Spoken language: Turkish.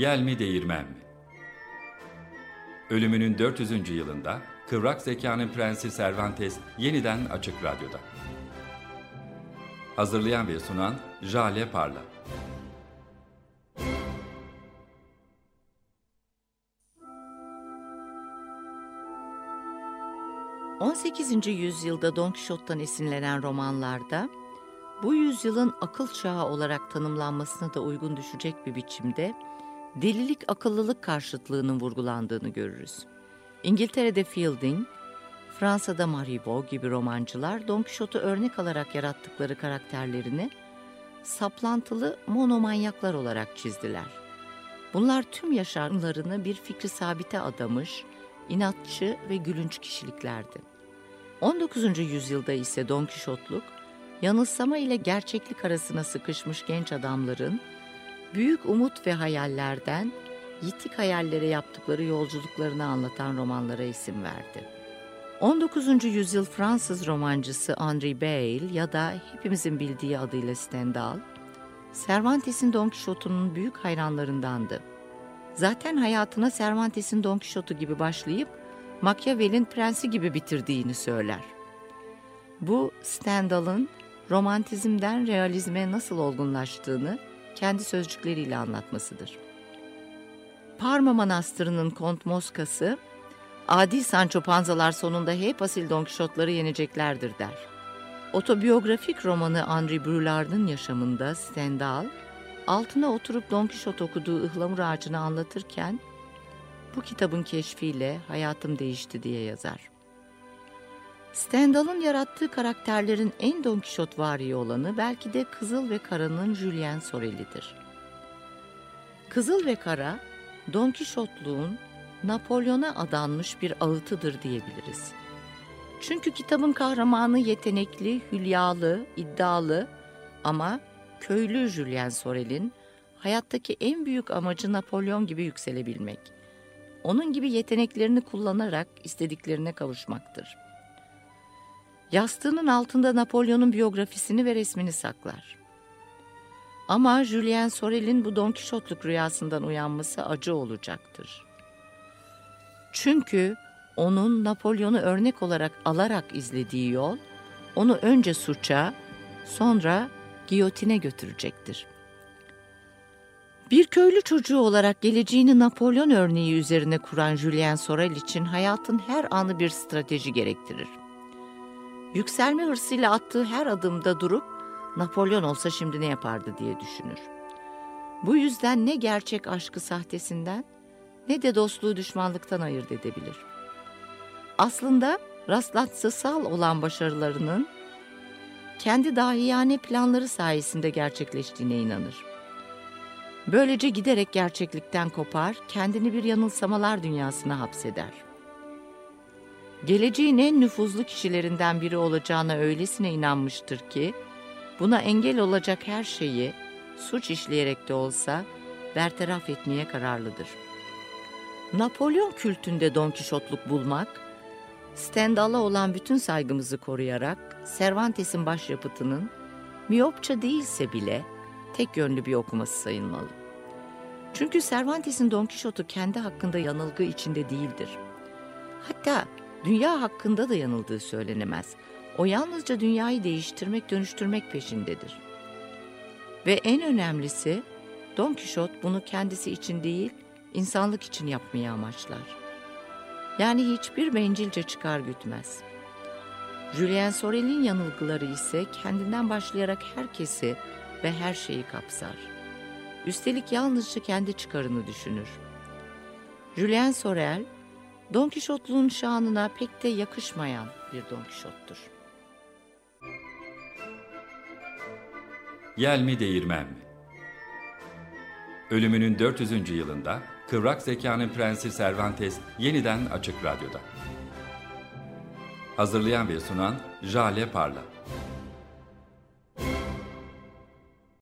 Yel mi değirmen mi? Ölümünün 400. yılında Kıvrak Zekanın Prensi Cervantes yeniden Açık Radyo'da. Hazırlayan ve sunan Jale Parla. ...18. yüzyılda Don Quixote'dan esinlenen romanlarda... ...bu yüzyılın akıl çağı olarak tanımlanmasına da uygun düşecek bir biçimde... ...delilik akıllılık karşıtlığının vurgulandığını görürüz. İngiltere'de Fielding, Fransa'da Marivaux gibi romancılar Don Quixote'u örnek alarak yarattıkları karakterlerini saplantılı monomanyaklar olarak çizdiler. Bunlar tüm yaşamlarını bir fikri sabite adamış, inatçı ve gülünç kişiliklerdi. 19. yüzyılda ise Don Quixote'luk, yanılsama ile gerçeklik arasına sıkışmış genç adamların büyük umut ve hayallerden yitik hayallere yaptıkları yolculuklarını anlatan romanlara isim verdi. 19. yüzyıl Fransız romancısı Henri Beyle ya da hepimizin bildiği adıyla Stendhal, Cervantes'in Don Quixote'unun büyük hayranlarındandı. Zaten hayatına Cervantes'in Don Quixote gibi başlayıp Machiavelli'nin prensi gibi bitirdiğini söyler. Bu Stendhal'ın romantizmden realizme nasıl olgunlaştığını kendi sözcükleriyle anlatmasıdır. Parma Manastırı'nın Kont Moskası, adi Sancho Panzalar sonunda hep asil Don Quixote'ları yeneceklerdir der. Otobiyografik romanı Henri Brouillard'ın yaşamında Stendhal, altına oturup Don Quixote okuduğu ıhlamur ağacını anlatırken, bu kitabın keşfiyle hayatım değişti diye yazar. Stendhal'ın yarattığı karakterlerin en Don Quixote vari olanı belki de Kızıl ve Kara'nın Julien Sorel'idir. Kızıl ve Kara, Don Kişotluğun Napolyon'a adanmış bir ağıtıdır diyebiliriz. Çünkü kitabın kahramanı yetenekli, hülyalı, iddialı ama köylü Julien Sorel'in hayattaki en büyük amacı Napolyon gibi yükselebilmek. Onun gibi yeteneklerini kullanarak istediklerine kavuşmaktır. Yastığının altında Napolyon'un biyografisini ve resmini saklar. Ama Julien Sorel'in bu Don Kişotluk rüyasından uyanması acı olacaktır. Çünkü onun Napolyon'u örnek olarak alarak izlediği yol, onu önce suça, sonra giyotine götürecektir. Bir köylü çocuğu olarak geleceğini Napolyon örneği üzerine kuran Julien Sorel için hayatın her anı bir strateji gerektirir. Yükselme hırsıyla attığı her adımda durup Napolyon olsa şimdi ne yapardı diye düşünür. Bu yüzden ne gerçek aşkı sahtesinden ne de dostluğu düşmanlıktan ayırt edebilir. Aslında rastlantısal olan başarılarının kendi dahiyane planları sayesinde gerçekleştiğine inanır. Böylece giderek gerçeklikten kopar, kendini bir yanılsamalar dünyasına hapseder. Geleceğin en nüfuzlu kişilerinden biri olacağına öylesine inanmıştır ki, Buna engel olacak her şeyi suç işleyerek de olsa bertaraf etmeye kararlıdır. Napolyon kültünde Don Kişotluk bulmak, Stendhal'a olan bütün saygımızı koruyarak Cervantes'in başyapıtının miyopça değilse bile tek yönlü bir okuması sayılmalı. Çünkü Cervantes'in Don Kişot'u kendi hakkında yanılgı içinde değildir. Hatta dünya hakkında da yanıldığı söylenemez. O yalnızca dünyayı değiştirmek, dönüştürmek peşindedir. Ve en önemlisi Don Kişot bunu kendisi için değil, insanlık için yapmayı amaçlar. Yani hiçbir bencilce çıkar gütmez. Julien Sorel'in yanılgıları ise kendinden başlayarak herkesi ve her şeyi kapsar. Üstelik yalnızca kendi çıkarını düşünür. Julien Sorel, Don Kişotluğun şanına pek de yakışmayan bir Don Kişot'tur. Yel mi değirmen mi? Ölümünün 400. yılında Kıvrak Zekanın Prensi Cervantes yeniden Açık Radyo'da. Hazırlayan ve sunan Jale Parla.